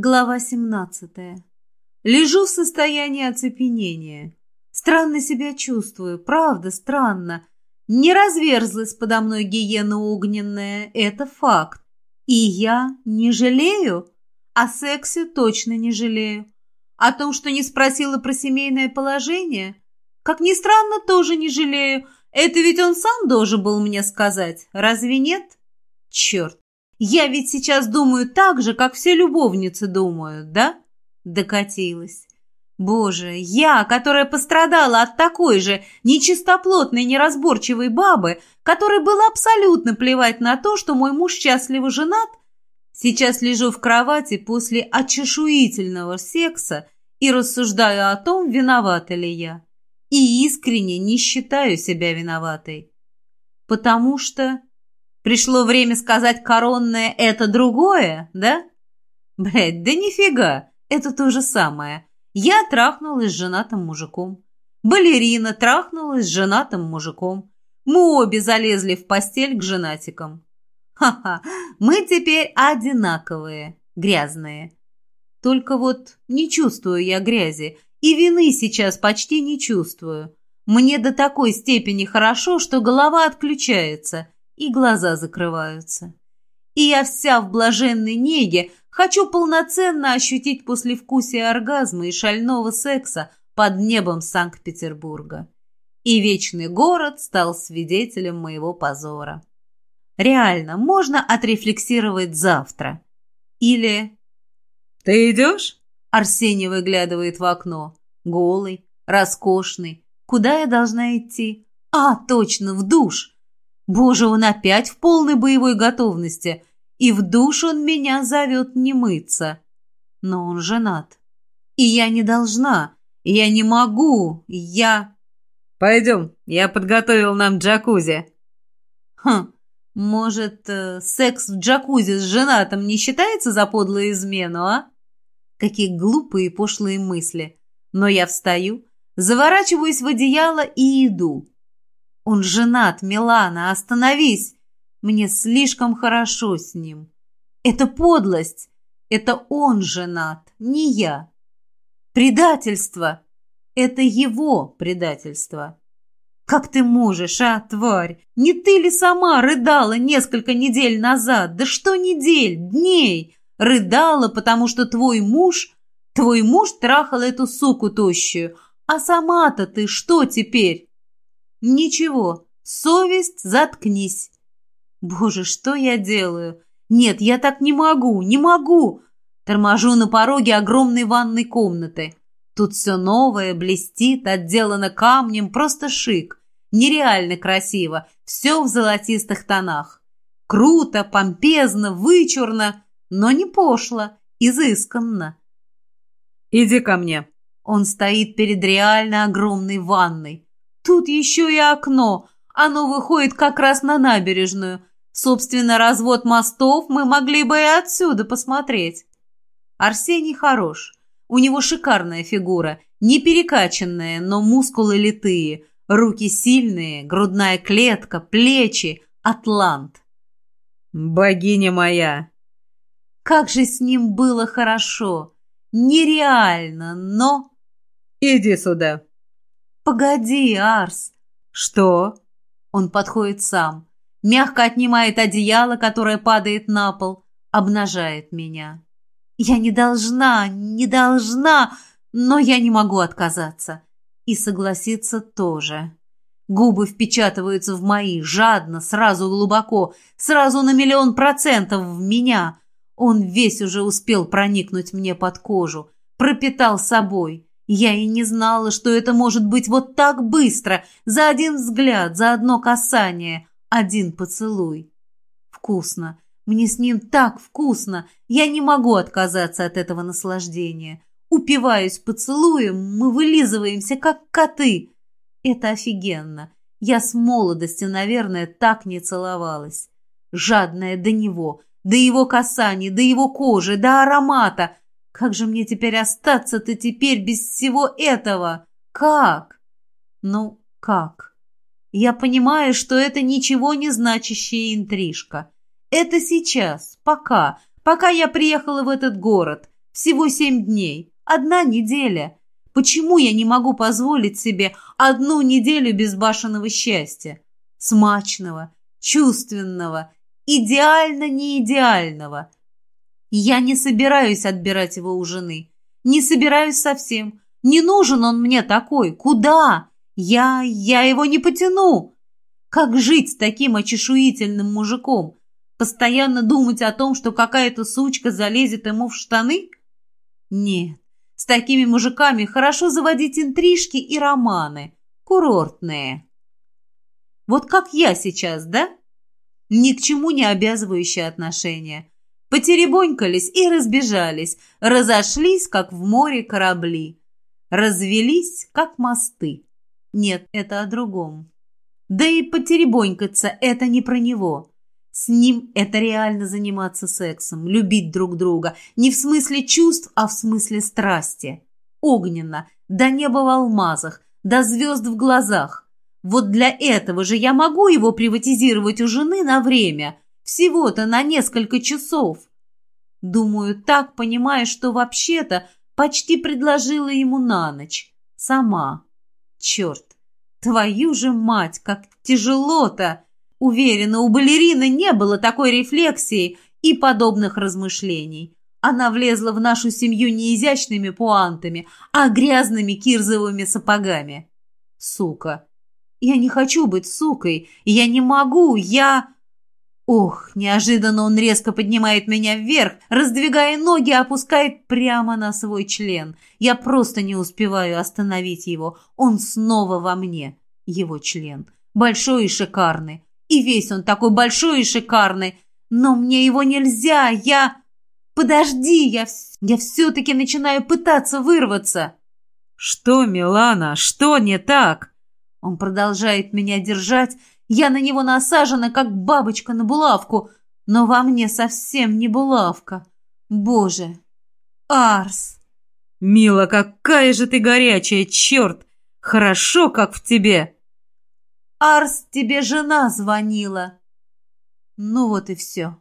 Глава 17. Лежу в состоянии оцепенения. Странно себя чувствую, правда, странно. Не разверзлась подо мной гиена огненная, это факт. И я не жалею? О сексе точно не жалею. О том, что не спросила про семейное положение? Как ни странно, тоже не жалею. Это ведь он сам должен был мне сказать, разве нет? Черт, я ведь сейчас думаю так же, как все любовницы думают, да? Докатилась. Боже, я, которая пострадала от такой же нечистоплотной, неразборчивой бабы, которой было абсолютно плевать на то, что мой муж счастливо женат, сейчас лежу в кровати после очешуительного секса и рассуждаю о том, виновата ли я. И искренне не считаю себя виноватой. Потому что Пришло время сказать коронное «это другое», да? Блядь, да нифига, это то же самое. Я трахнулась с женатым мужиком. Балерина трахнулась с женатым мужиком. Мы обе залезли в постель к женатикам. Ха-ха, мы теперь одинаковые, грязные. Только вот не чувствую я грязи, и вины сейчас почти не чувствую. Мне до такой степени хорошо, что голова отключается – и глаза закрываются. И я вся в блаженной неге хочу полноценно ощутить послевкусие оргазма и шального секса под небом Санкт-Петербурга. И вечный город стал свидетелем моего позора. Реально, можно отрефлексировать завтра. Или... «Ты идешь?» Арсений выглядывает в окно. Голый, роскошный. Куда я должна идти? А, точно, в душ. Боже, он опять в полной боевой готовности, и в душ он меня зовет не мыться. Но он женат. И я не должна, я не могу, я... Пойдем, я подготовил нам джакузи. Хм, может, э, секс в джакузи с женатым не считается за подлую измену, а? Какие глупые и пошлые мысли. Но я встаю, заворачиваюсь в одеяло и иду. Он женат, Милана, остановись! Мне слишком хорошо с ним. Это подлость. Это он женат, не я. Предательство. Это его предательство. Как ты можешь, а, тварь? Не ты ли сама рыдала несколько недель назад? Да что недель, дней? Рыдала, потому что твой муж... Твой муж трахал эту суку тощую. А сама-то ты что теперь? «Ничего, совесть, заткнись». «Боже, что я делаю? Нет, я так не могу, не могу!» Торможу на пороге огромной ванной комнаты. Тут все новое, блестит, отделано камнем, просто шик. Нереально красиво, все в золотистых тонах. Круто, помпезно, вычурно, но не пошло, изысканно. «Иди ко мне». Он стоит перед реально огромной ванной. Тут еще и окно. Оно выходит как раз на набережную. Собственно, развод мостов мы могли бы и отсюда посмотреть. Арсений хорош. У него шикарная фигура. Не перекачанная, но мускулы литые. Руки сильные, грудная клетка, плечи. Атлант. «Богиня моя!» Как же с ним было хорошо! Нереально, но... «Иди сюда!» «Погоди, Арс!» «Что?» Он подходит сам, мягко отнимает одеяло, которое падает на пол, обнажает меня. «Я не должна, не должна, но я не могу отказаться. И согласиться тоже». Губы впечатываются в мои, жадно, сразу глубоко, сразу на миллион процентов в меня. Он весь уже успел проникнуть мне под кожу, пропитал собой. Я и не знала, что это может быть вот так быстро, за один взгляд, за одно касание, один поцелуй. Вкусно. Мне с ним так вкусно. Я не могу отказаться от этого наслаждения. Упиваюсь поцелуем, мы вылизываемся, как коты. Это офигенно. Я с молодости, наверное, так не целовалась. Жадная до него, до его касаний, до его кожи, до аромата — как же мне теперь остаться-то теперь без всего этого? Как? Ну, как? Я понимаю, что это ничего не значащая интрижка. Это сейчас, пока, пока я приехала в этот город. Всего семь дней. Одна неделя. Почему я не могу позволить себе одну неделю безбашенного счастья? Смачного, чувственного, идеально неидеального. Я не собираюсь отбирать его у жены. Не собираюсь совсем. Не нужен он мне такой. Куда? Я... я его не потяну. Как жить с таким очешуительным мужиком? Постоянно думать о том, что какая-то сучка залезет ему в штаны? Нет, с такими мужиками хорошо заводить интрижки и романы. Курортные. Вот как я сейчас, да? Ни к чему не обязывающие отношения. Потеребонькались и разбежались, разошлись, как в море корабли. Развелись, как мосты. Нет, это о другом. Да и потеребонькаться – это не про него. С ним это реально заниматься сексом, любить друг друга. Не в смысле чувств, а в смысле страсти. Огненно, до неба в алмазах, до звезд в глазах. Вот для этого же я могу его приватизировать у жены на время. Всего-то на несколько часов. Думаю, так, понимая, что вообще-то почти предложила ему на ночь. Сама. Черт, Твою же мать, как тяжело-то! Уверена, у балерины не было такой рефлексии и подобных размышлений. Она влезла в нашу семью не изящными пуантами, а грязными кирзовыми сапогами. Сука. Я не хочу быть сукой. Я не могу. Я... Ох, неожиданно он резко поднимает меня вверх, раздвигая ноги, опускает прямо на свой член. Я просто не успеваю остановить его. Он снова во мне. Его член. Большой и шикарный. И весь он такой большой и шикарный. Но мне его нельзя. Я... Подожди, я, я все-таки начинаю пытаться вырваться. Что, Милана, что не так? Он продолжает меня держать, я на него насажена, как бабочка на булавку, но во мне совсем не булавка. Боже! Арс! Мила, какая же ты горячая, черт! Хорошо, как в тебе! Арс, тебе жена звонила. Ну вот и все.